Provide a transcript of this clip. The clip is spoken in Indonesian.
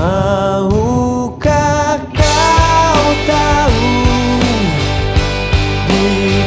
Maukah kau tahu Di